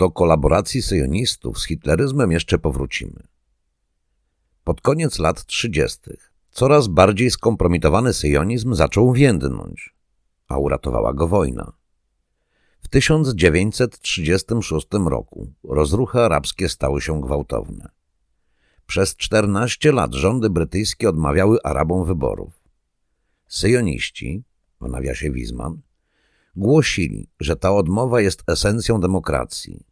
do kolaboracji syjonistów z hitleryzmem jeszcze powrócimy. Pod koniec lat 30. coraz bardziej skompromitowany syjonizm zaczął więdnąć, a uratowała go wojna. W 1936 roku rozruchy arabskie stały się gwałtowne. Przez 14 lat rządy brytyjskie odmawiały Arabom wyborów. Syjoniści, w nawiasie Wizman, głosili, że ta odmowa jest esencją demokracji.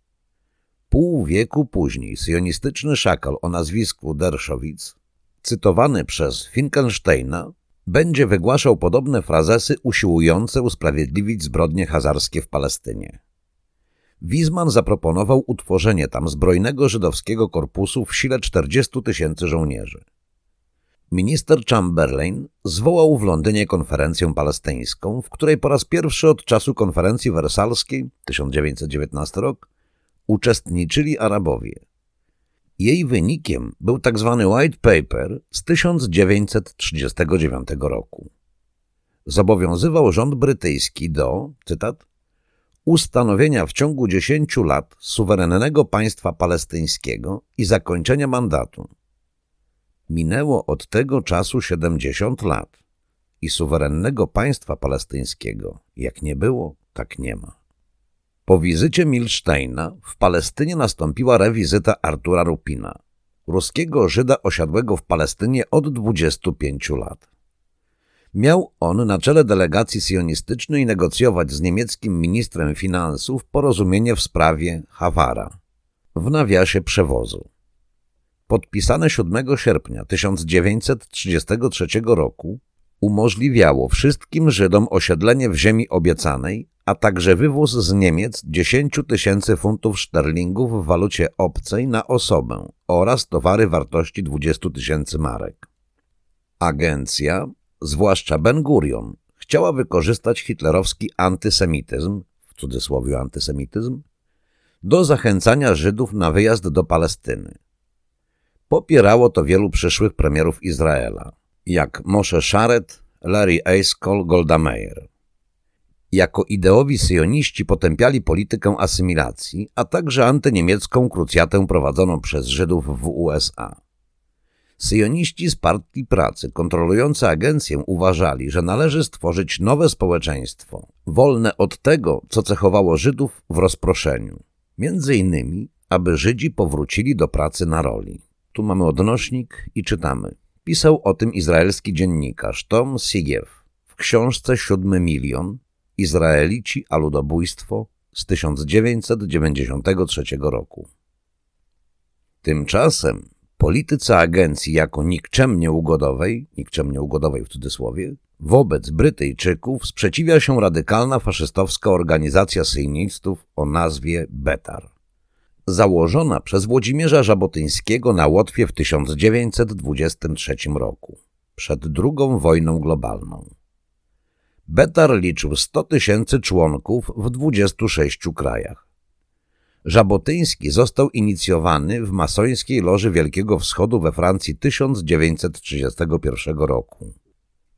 Pół wieku później syjonistyczny szakal o nazwisku Dershowitz, cytowany przez Finkelsteina, będzie wygłaszał podobne frazesy usiłujące usprawiedliwić zbrodnie hazarskie w Palestynie. Wizman zaproponował utworzenie tam zbrojnego żydowskiego korpusu w sile 40 tysięcy żołnierzy. Minister Chamberlain zwołał w Londynie konferencję palestyńską, w której po raz pierwszy od czasu konferencji wersalskiej 1919 rok uczestniczyli Arabowie. Jej wynikiem był tzw. Tak White Paper z 1939 roku. Zobowiązywał rząd brytyjski do, cytat, ustanowienia w ciągu 10 lat suwerennego państwa palestyńskiego i zakończenia mandatu. Minęło od tego czasu 70 lat i suwerennego państwa palestyńskiego jak nie było, tak nie ma. Po wizycie Milsteina w Palestynie nastąpiła rewizyta Artura Rupina, ruskiego Żyda osiadłego w Palestynie od 25 lat. Miał on na czele delegacji sionistycznej negocjować z niemieckim ministrem finansów porozumienie w sprawie Hawara, w nawiasie przewozu. Podpisane 7 sierpnia 1933 roku umożliwiało wszystkim Żydom osiedlenie w ziemi obiecanej, a także wywóz z Niemiec 10 tysięcy funtów szterlingów w walucie obcej na osobę oraz towary wartości 20 tysięcy marek. Agencja, zwłaszcza Ben Gurion, chciała wykorzystać hitlerowski antysemityzm, w cudzysłowie antysemityzm, do zachęcania Żydów na wyjazd do Palestyny. Popierało to wielu przyszłych premierów Izraela, jak Moshe Sharet, Larry Eiskol, Golda Meir. Jako ideowi syjoniści potępiali politykę asymilacji, a także antyniemiecką krucjatę prowadzoną przez Żydów w USA. Syjoniści z Partii Pracy kontrolujące agencję uważali, że należy stworzyć nowe społeczeństwo, wolne od tego, co cechowało Żydów w rozproszeniu. Między innymi, aby Żydzi powrócili do pracy na roli. Tu mamy odnośnik i czytamy. Pisał o tym izraelski dziennikarz Tom Sigiew w książce Siódmy Milion Izraelici a ludobójstwo z 1993 roku. Tymczasem polityce agencji jako nikczemnie ugodowej, nikczemnie ugodowej w cudzysłowie, wobec Brytyjczyków sprzeciwia się radykalna faszystowska organizacja syjnistów o nazwie Betar założona przez Włodzimierza Żabotyńskiego na Łotwie w 1923 roku, przed II wojną globalną. Betar liczył 100 tysięcy członków w 26 krajach. Żabotyński został inicjowany w masońskiej Loży Wielkiego Wschodu we Francji 1931 roku.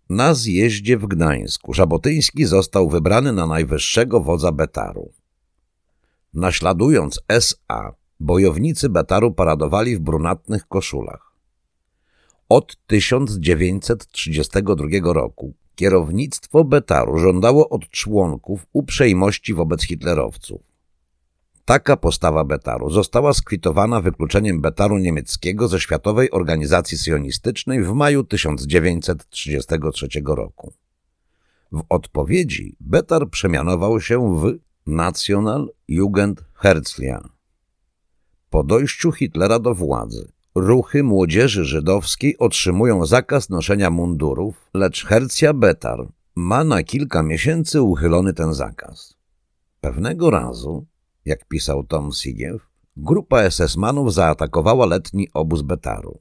Na zjeździe w Gdańsku Żabotyński został wybrany na najwyższego wodza Betaru. Naśladując SA, bojownicy Betaru paradowali w brunatnych koszulach. Od 1932 roku kierownictwo Betaru żądało od członków uprzejmości wobec hitlerowców. Taka postawa Betaru została skwitowana wykluczeniem Betaru niemieckiego ze Światowej Organizacji Sionistycznej w maju 1933 roku. W odpowiedzi Betar przemianował się w National Jugend Herzlia. Po dojściu Hitlera do władzy ruchy młodzieży żydowskiej otrzymują zakaz noszenia mundurów, lecz Herzja Betar ma na kilka miesięcy uchylony ten zakaz. Pewnego razu, jak pisał Tom Sigiew, grupa SS-manów zaatakowała letni obóz Betaru.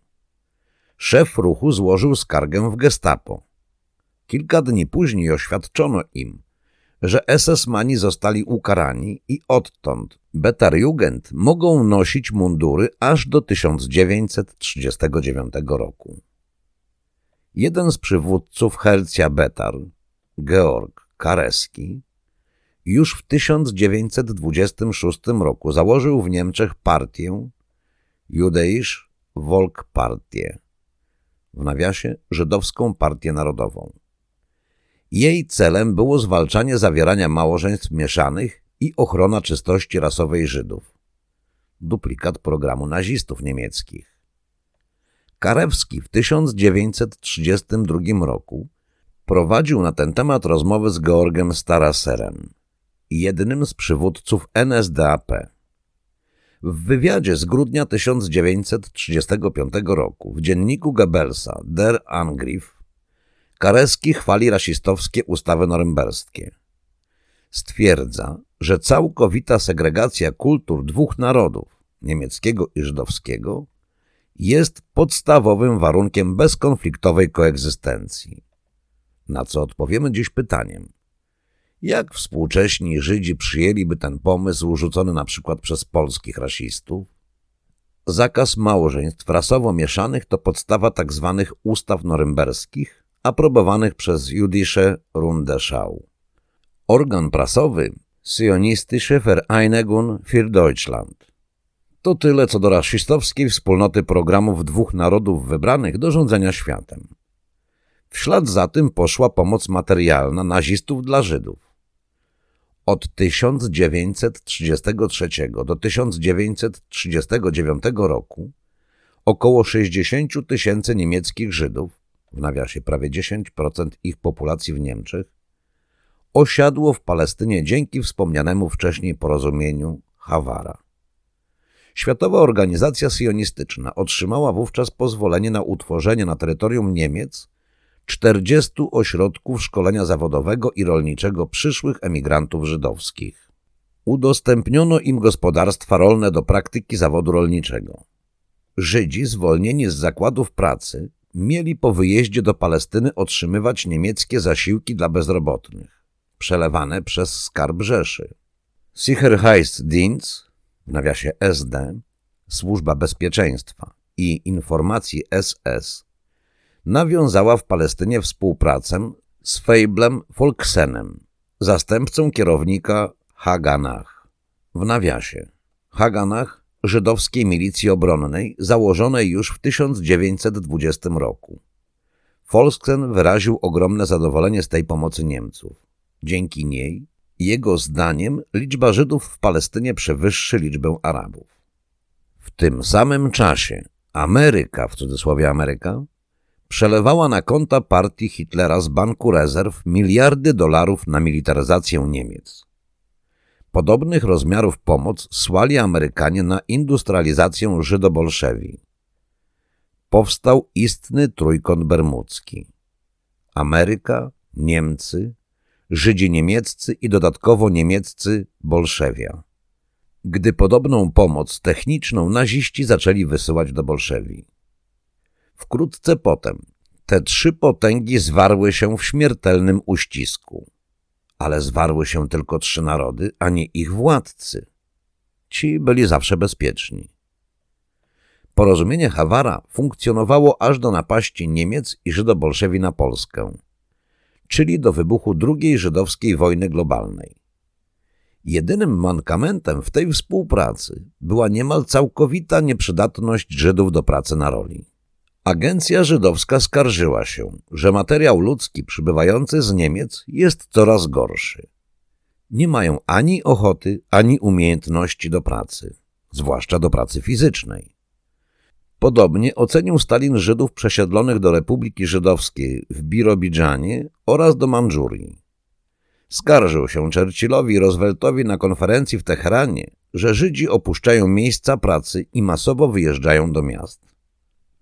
Szef ruchu złożył skargę w gestapo. Kilka dni później oświadczono im, że SS-mani zostali ukarani i odtąd Betarjugend mogą nosić mundury aż do 1939 roku. Jeden z przywódców Helcja Betar, Georg Kareski, już w 1926 roku założył w Niemczech partię Judeisch Volkspartie, w nawiasie Żydowską Partię Narodową. Jej celem było zwalczanie zawierania małżeństw mieszanych i ochrona czystości rasowej Żydów. Duplikat programu nazistów niemieckich. Karewski w 1932 roku prowadził na ten temat rozmowy z Georgem Staraserem, jednym z przywódców NSDAP. W wywiadzie z grudnia 1935 roku w dzienniku Goebbelsa Der Angriff Kareski chwali rasistowskie ustawy norymberskie. Stwierdza, że całkowita segregacja kultur dwóch narodów, niemieckiego i żydowskiego, jest podstawowym warunkiem bezkonfliktowej koegzystencji. Na co odpowiemy dziś pytaniem. Jak współcześni Żydzi przyjęliby ten pomysł rzucony na przykład przez polskich rasistów? Zakaz małżeństw rasowo mieszanych to podstawa tzw. Tak ustaw norymberskich, aprobowanych przez Judische Rundeschau. Organ prasowy Zionistische Vereinigung für Deutschland. To tyle co do rasistowskiej wspólnoty programów dwóch narodów wybranych do rządzenia światem. W ślad za tym poszła pomoc materialna nazistów dla Żydów. Od 1933 do 1939 roku około 60 tysięcy niemieckich Żydów w nawiasie prawie 10% ich populacji w Niemczech, osiadło w Palestynie dzięki wspomnianemu wcześniej porozumieniu Hawara. Światowa Organizacja Sionistyczna otrzymała wówczas pozwolenie na utworzenie na terytorium Niemiec 40 ośrodków szkolenia zawodowego i rolniczego przyszłych emigrantów żydowskich. Udostępniono im gospodarstwa rolne do praktyki zawodu rolniczego. Żydzi zwolnieni z zakładów pracy mieli po wyjeździe do Palestyny otrzymywać niemieckie zasiłki dla bezrobotnych, przelewane przez Skarb Rzeszy. Sicherheitsdienst, w nawiasie SD, Służba Bezpieczeństwa i Informacji SS, nawiązała w Palestynie współpracę z Feiblem Volksenem, zastępcą kierownika Haganach. W nawiasie Haganach żydowskiej milicji obronnej założonej już w 1920 roku. Volksken wyraził ogromne zadowolenie z tej pomocy Niemców. Dzięki niej, jego zdaniem, liczba Żydów w Palestynie przewyższy liczbę Arabów. W tym samym czasie Ameryka, w cudzysłowie Ameryka, przelewała na konta partii Hitlera z Banku Rezerw miliardy dolarów na militaryzację Niemiec. Podobnych rozmiarów pomoc słali Amerykanie na industrializację Żydobolszewi. Powstał istny trójkąt bermudzki. Ameryka, Niemcy, Żydzi niemieccy i dodatkowo niemieccy Bolszewia. Gdy podobną pomoc techniczną naziści zaczęli wysyłać do Bolszewi. Wkrótce potem te trzy potęgi zwarły się w śmiertelnym uścisku ale zwarły się tylko trzy narody, a nie ich władcy. Ci byli zawsze bezpieczni. Porozumienie Hawara funkcjonowało aż do napaści Niemiec i Żydobolszewi na Polskę, czyli do wybuchu II żydowskiej wojny globalnej. Jedynym mankamentem w tej współpracy była niemal całkowita nieprzydatność Żydów do pracy na roli. Agencja żydowska skarżyła się, że materiał ludzki przybywający z Niemiec jest coraz gorszy. Nie mają ani ochoty, ani umiejętności do pracy, zwłaszcza do pracy fizycznej. Podobnie ocenił Stalin Żydów przesiedlonych do Republiki Żydowskiej w Birobidżanie oraz do Mandżurii. Skarżył się Churchillowi i Rooseveltowi na konferencji w Teheranie, że Żydzi opuszczają miejsca pracy i masowo wyjeżdżają do miast.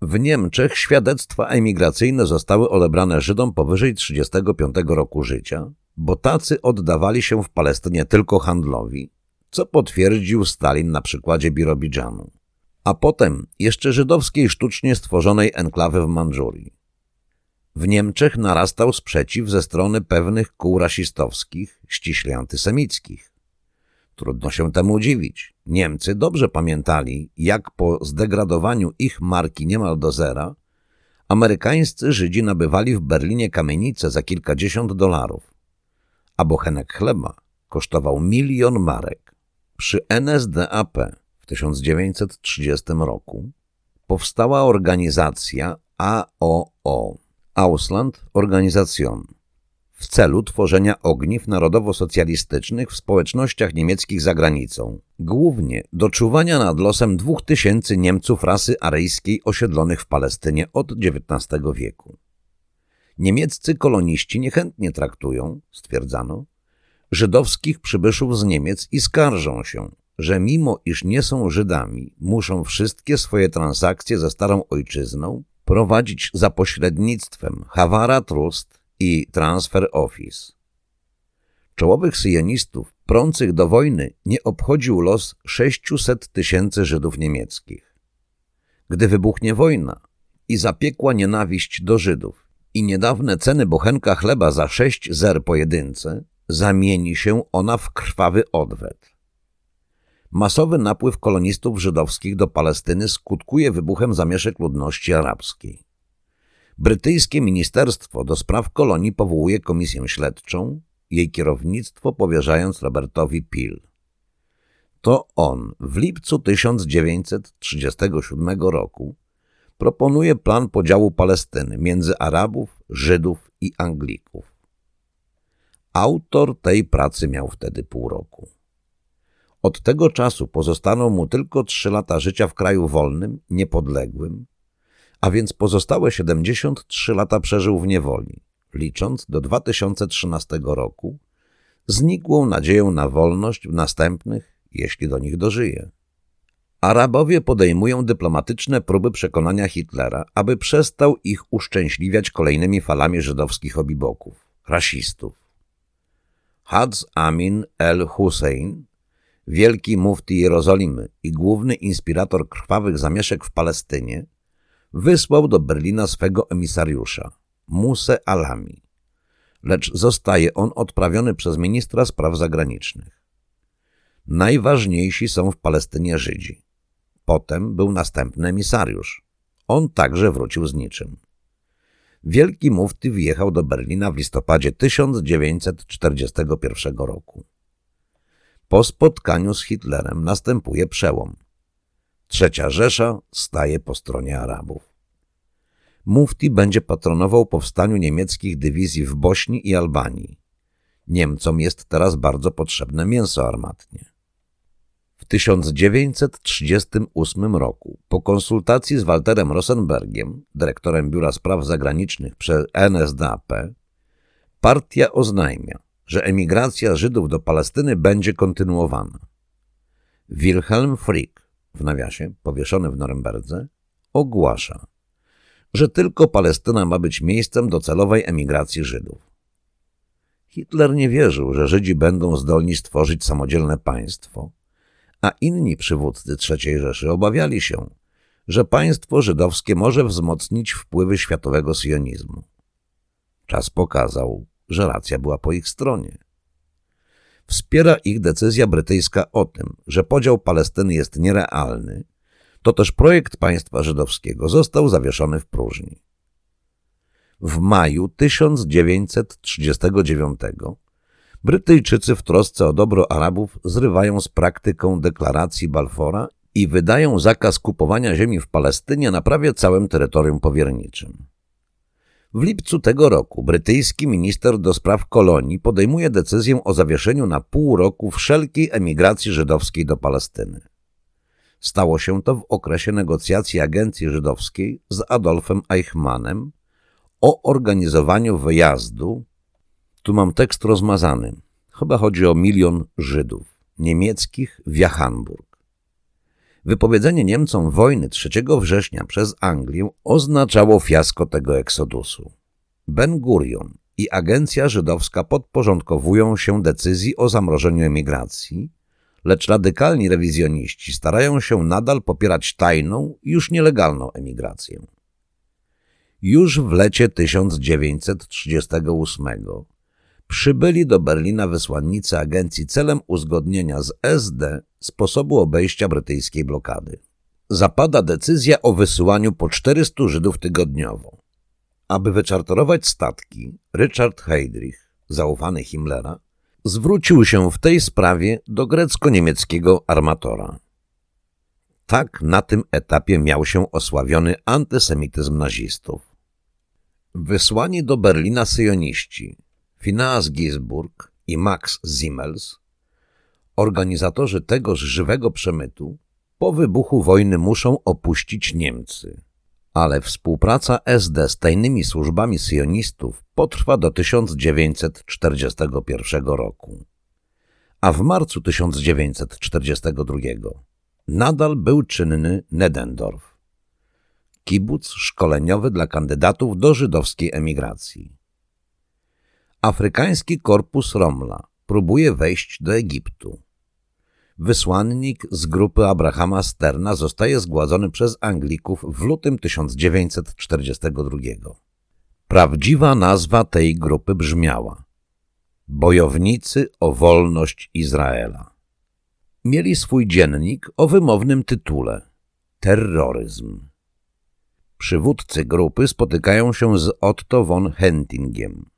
W Niemczech świadectwa emigracyjne zostały odebrane Żydom powyżej 35 roku życia, bo tacy oddawali się w Palestynie tylko handlowi, co potwierdził Stalin na przykładzie Birobidżanu, a potem jeszcze żydowskiej sztucznie stworzonej enklawy w Mandżurii. W Niemczech narastał sprzeciw ze strony pewnych kół rasistowskich, ściśle antysemickich. Trudno się temu dziwić. Niemcy dobrze pamiętali, jak po zdegradowaniu ich marki niemal do zera, amerykańscy Żydzi nabywali w Berlinie kamienice za kilkadziesiąt dolarów, a bochenek chleba kosztował milion marek. Przy NSDAP w 1930 roku powstała organizacja AOO Ausland Organisation w celu tworzenia ogniw narodowo-socjalistycznych w społecznościach niemieckich za granicą, głównie do czuwania nad losem dwóch tysięcy Niemców rasy aryjskiej osiedlonych w Palestynie od XIX wieku. Niemieccy koloniści niechętnie traktują, stwierdzano, żydowskich przybyszów z Niemiec i skarżą się, że mimo iż nie są Żydami, muszą wszystkie swoje transakcje ze starą ojczyzną prowadzić za pośrednictwem Havara Trust i Transfer Office. Czołowych syjonistów prących do wojny nie obchodził los 600 tysięcy Żydów niemieckich. Gdy wybuchnie wojna i zapiekła nienawiść do Żydów i niedawne ceny bochenka chleba za 6 zer pojedynce, zamieni się ona w krwawy odwet. Masowy napływ kolonistów żydowskich do Palestyny skutkuje wybuchem zamieszek ludności arabskiej. Brytyjskie Ministerstwo do Spraw Kolonii powołuje komisję śledczą, jej kierownictwo powierzając Robertowi Peel. To on w lipcu 1937 roku proponuje plan podziału Palestyny między Arabów, Żydów i Anglików. Autor tej pracy miał wtedy pół roku. Od tego czasu pozostaną mu tylko trzy lata życia w kraju wolnym, niepodległym, a więc pozostałe 73 lata przeżył w niewoli, licząc do 2013 roku, znikłą nadzieją na wolność w następnych, jeśli do nich dożyje. Arabowie podejmują dyplomatyczne próby przekonania Hitlera, aby przestał ich uszczęśliwiać kolejnymi falami żydowskich obiboków, rasistów. Hadz Amin el-Hussein, wielki mufti Jerozolimy i główny inspirator krwawych zamieszek w Palestynie, wysłał do Berlina swego emisariusza, Muse Alami, lecz zostaje on odprawiony przez ministra spraw zagranicznych. Najważniejsi są w Palestynie Żydzi. Potem był następny emisariusz. On także wrócił z niczym. Wielki mufty wjechał do Berlina w listopadzie 1941 roku. Po spotkaniu z Hitlerem następuje przełom. Trzecia Rzesza staje po stronie Arabów. Mufti będzie patronował powstaniu niemieckich dywizji w Bośni i Albanii. Niemcom jest teraz bardzo potrzebne mięso armatnie. W 1938 roku, po konsultacji z Walterem Rosenbergiem, dyrektorem Biura Spraw Zagranicznych przy NSDAP, partia oznajmia, że emigracja Żydów do Palestyny będzie kontynuowana. Wilhelm Frick, w nawiasie, powieszony w Norymberdze, ogłasza, że tylko Palestyna ma być miejscem docelowej emigracji Żydów. Hitler nie wierzył, że Żydzi będą zdolni stworzyć samodzielne państwo, a inni przywódcy III Rzeszy obawiali się, że państwo żydowskie może wzmocnić wpływy światowego sionizmu. Czas pokazał, że racja była po ich stronie. Wspiera ich decyzja brytyjska o tym, że podział Palestyny jest nierealny, to też projekt państwa żydowskiego został zawieszony w próżni. W maju 1939 Brytyjczycy w trosce o dobro Arabów zrywają z praktyką deklaracji Balfora i wydają zakaz kupowania ziemi w Palestynie na prawie całym terytorium powierniczym. W lipcu tego roku brytyjski minister do spraw kolonii podejmuje decyzję o zawieszeniu na pół roku wszelkiej emigracji żydowskiej do Palestyny. Stało się to w okresie negocjacji agencji żydowskiej z Adolfem Eichmannem o organizowaniu wyjazdu, tu mam tekst rozmazany, chyba chodzi o milion Żydów, niemieckich w Jachanburg. Wypowiedzenie Niemcom wojny 3 września przez Anglię oznaczało fiasko tego eksodusu. Ben Gurion i agencja żydowska podporządkowują się decyzji o zamrożeniu emigracji, lecz radykalni rewizjoniści starają się nadal popierać tajną, już nielegalną emigrację. Już w lecie 1938 przybyli do Berlina wysłannicy agencji celem uzgodnienia z SD sposobu obejścia brytyjskiej blokady. Zapada decyzja o wysyłaniu po 400 Żydów tygodniowo. Aby wyczartorować statki, Richard Heydrich, zaufany Himmlera, zwrócił się w tej sprawie do grecko-niemieckiego armatora. Tak na tym etapie miał się osławiony antysemityzm nazistów. Wysłani do Berlina syjoniści Phineas Gisburg i Max Simmels, organizatorzy tegoż żywego przemytu, po wybuchu wojny muszą opuścić Niemcy. Ale współpraca SD z tajnymi służbami syjonistów potrwa do 1941 roku. A w marcu 1942 nadal był czynny Nedendorf, kibuc szkoleniowy dla kandydatów do żydowskiej emigracji. Afrykański Korpus Romla próbuje wejść do Egiptu. Wysłannik z grupy Abrahama Sterna zostaje zgładzony przez Anglików w lutym 1942. Prawdziwa nazwa tej grupy brzmiała Bojownicy o wolność Izraela. Mieli swój dziennik o wymownym tytule Terroryzm. Przywódcy grupy spotykają się z Otto von Hentingiem.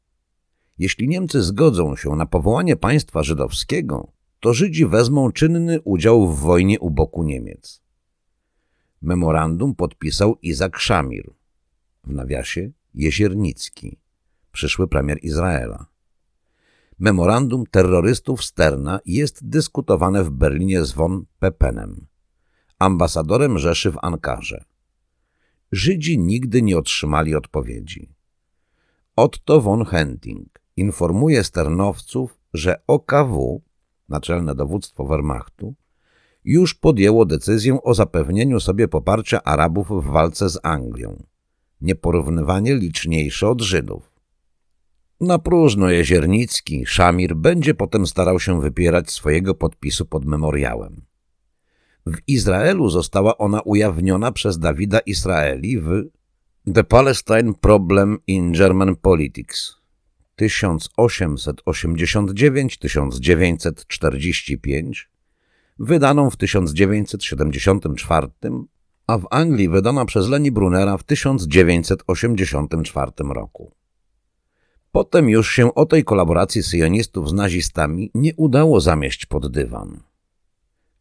Jeśli Niemcy zgodzą się na powołanie państwa żydowskiego, to Żydzi wezmą czynny udział w wojnie u boku Niemiec. Memorandum podpisał Izak Szamir, w nawiasie Jeziernicki, przyszły premier Izraela. Memorandum terrorystów Sterna jest dyskutowane w Berlinie z von Pepenem, ambasadorem Rzeszy w Ankarze. Żydzi nigdy nie otrzymali odpowiedzi. Otto von Henting informuje sternowców, że OKW Naczelne Dowództwo Wehrmachtu, już podjęło decyzję o zapewnieniu sobie poparcia Arabów w walce z Anglią, nieporównywanie liczniejsze od Żydów. Na próżno Jeziernicki, Szamir będzie potem starał się wypierać swojego podpisu pod memoriałem. W Izraelu została ona ujawniona przez Dawida Israeli w The Palestine Problem in German Politics 1889-1945, wydaną w 1974, a w Anglii wydana przez Leni Brunera w 1984 roku. Potem już się o tej kolaboracji syjonistów z nazistami nie udało zamieść pod dywan.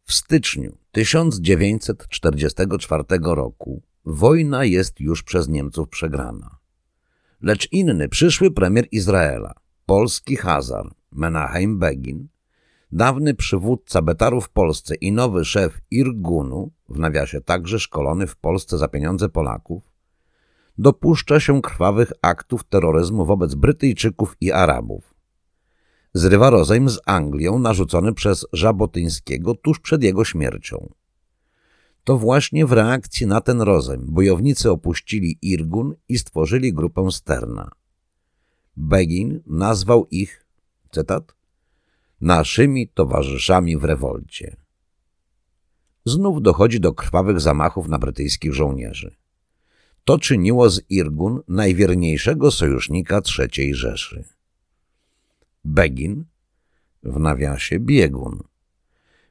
W styczniu 1944 roku wojna jest już przez Niemców przegrana lecz inny przyszły premier Izraela, polski Hazar, Menachem Begin, dawny przywódca Betarów w Polsce i nowy szef Irgunu, w nawiasie także szkolony w Polsce za pieniądze Polaków, dopuszcza się krwawych aktów terroryzmu wobec Brytyjczyków i Arabów. Zrywa rozejm z Anglią narzucony przez Żabotyńskiego tuż przed jego śmiercią. To właśnie w reakcji na ten rozejm bojownicy opuścili Irgun i stworzyli grupę Sterna. Begin nazwał ich, cytat, naszymi towarzyszami w rewolcie. Znów dochodzi do krwawych zamachów na brytyjskich żołnierzy. To czyniło z Irgun najwierniejszego sojusznika III Rzeszy. Begin, w nawiasie biegun,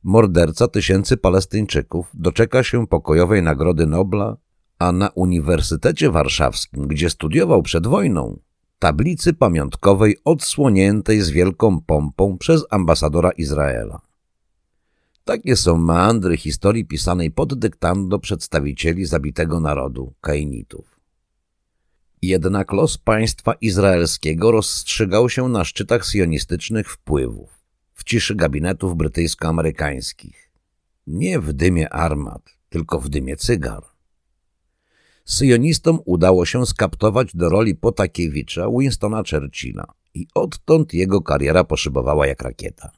morderca tysięcy Palestyńczyków, doczeka się pokojowej Nagrody Nobla, a na Uniwersytecie Warszawskim, gdzie studiował przed wojną, tablicy pamiątkowej odsłoniętej z wielką pompą przez ambasadora Izraela. Takie są meandry historii pisanej pod dyktando przedstawicieli zabitego narodu, Kainitów. Jednak los państwa izraelskiego rozstrzygał się na szczytach sionistycznych wpływów w ciszy gabinetów brytyjsko-amerykańskich. Nie w dymie armat, tylko w dymie cygar. Syjonistom udało się skaptować do roli Potakiewicza Winstona Churchilla i odtąd jego kariera poszybowała jak rakieta.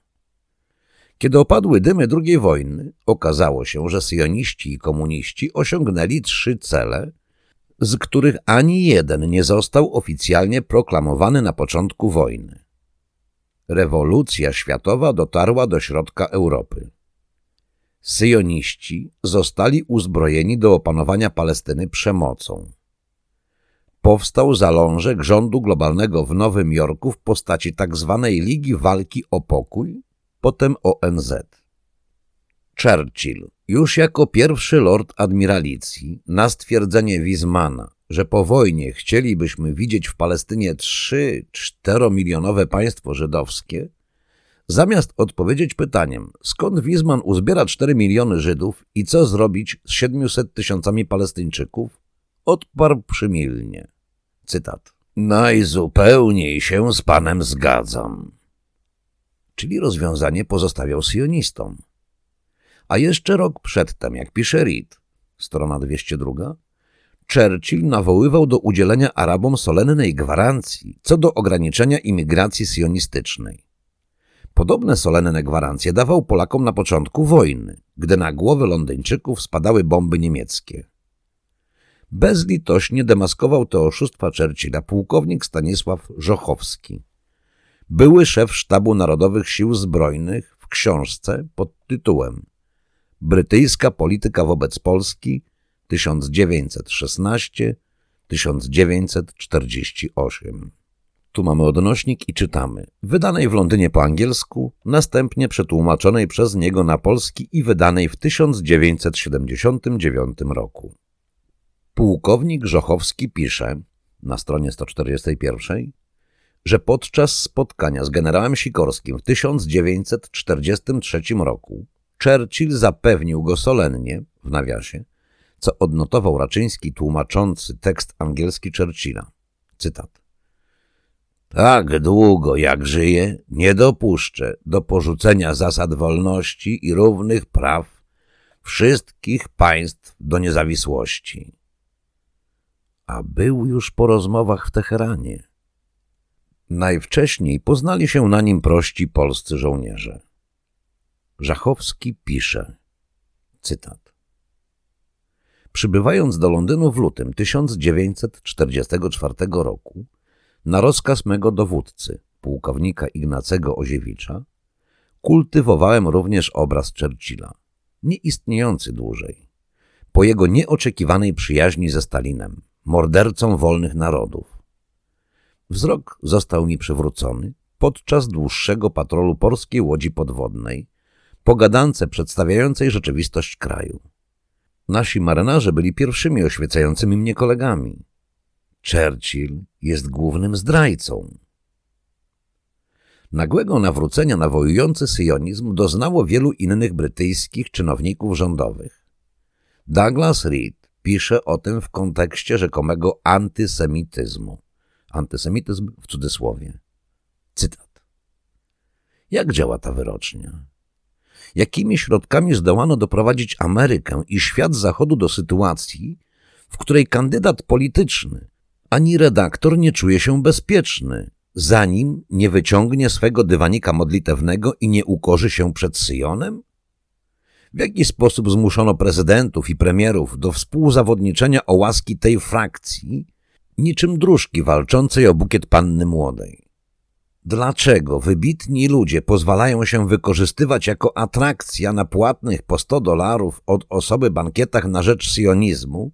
Kiedy opadły dymy II wojny, okazało się, że syjoniści i komuniści osiągnęli trzy cele, z których ani jeden nie został oficjalnie proklamowany na początku wojny rewolucja światowa dotarła do środka Europy. Syjoniści zostali uzbrojeni do opanowania Palestyny przemocą. Powstał zalążek rządu globalnego w Nowym Jorku w postaci tzw. Tak Ligi Walki o Pokój, potem ONZ. Churchill, już jako pierwszy lord admiralicji, na stwierdzenie Wizmana, że po wojnie chcielibyśmy widzieć w Palestynie 3-4 milionowe państwo żydowskie, Zamiast odpowiedzieć pytaniem, skąd Wizman uzbiera 4 miliony Żydów i co zrobić z 700 tysiącami Palestyńczyków, odparł przymilnie. Cytat. Najzupełniej się z panem zgadzam. Czyli rozwiązanie pozostawiał sionistom. A jeszcze rok przedtem, jak pisze Reed, strona 202, Churchill nawoływał do udzielenia Arabom solennej gwarancji co do ograniczenia imigracji sionistycznej. Podobne solenne gwarancje dawał Polakom na początku wojny, gdy na głowy Londyńczyków spadały bomby niemieckie. Bezlitośnie demaskował te oszustwa Churchilla pułkownik Stanisław Żochowski, były szef Sztabu Narodowych Sił Zbrojnych w książce pod tytułem Brytyjska polityka wobec Polski 1916-1948. Tu mamy odnośnik i czytamy. Wydanej w Londynie po angielsku, następnie przetłumaczonej przez niego na polski i wydanej w 1979 roku. Pułkownik Żochowski pisze na stronie 141, że podczas spotkania z generałem Sikorskim w 1943 roku Churchill zapewnił go solennie, w nawiasie, co odnotował Raczyński tłumaczący tekst angielski Churchilla. Cytat. Tak długo jak żyję, nie dopuszczę do porzucenia zasad wolności i równych praw wszystkich państw do niezawisłości. A był już po rozmowach w Teheranie. Najwcześniej poznali się na nim prości polscy żołnierze. Żachowski pisze, cytat. Przybywając do Londynu w lutym 1944 roku, na rozkaz mego dowódcy, pułkownika Ignacego Oziewicza, kultywowałem również obraz Churchilla, nieistniejący dłużej, po jego nieoczekiwanej przyjaźni ze Stalinem, mordercą wolnych narodów. Wzrok został mi przywrócony podczas dłuższego patrolu polskiej łodzi podwodnej, pogadance przedstawiającej rzeczywistość kraju. Nasi marynarze byli pierwszymi oświecającymi mnie kolegami. Churchill jest głównym zdrajcą. Nagłego nawrócenia na wojujący syjonizm doznało wielu innych brytyjskich czynowników rządowych. Douglas Reed pisze o tym w kontekście rzekomego antysemityzmu. Antysemityzm w cudzysłowie. Cytat. Jak działa ta wyrocznia? Jakimi środkami zdołano doprowadzić Amerykę i świat zachodu do sytuacji, w której kandydat polityczny ani redaktor nie czuje się bezpieczny, zanim nie wyciągnie swego dywanika modlitewnego i nie ukorzy się przed Syjonem? W jaki sposób zmuszono prezydentów i premierów do współzawodniczenia o łaski tej frakcji, niczym dróżki walczącej o bukiet panny młodej? Dlaczego wybitni ludzie pozwalają się wykorzystywać jako atrakcja na płatnych po 100 dolarów od osoby bankietach na rzecz sionizmu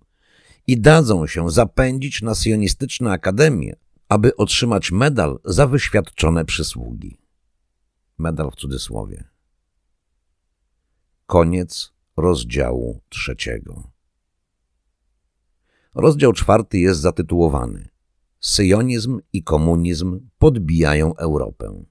i dadzą się zapędzić na sionistyczne akademie, aby otrzymać medal za wyświadczone przysługi? Medal w cudzysłowie. Koniec rozdziału trzeciego. Rozdział czwarty jest zatytułowany Syjonizm i komunizm podbijają Europę.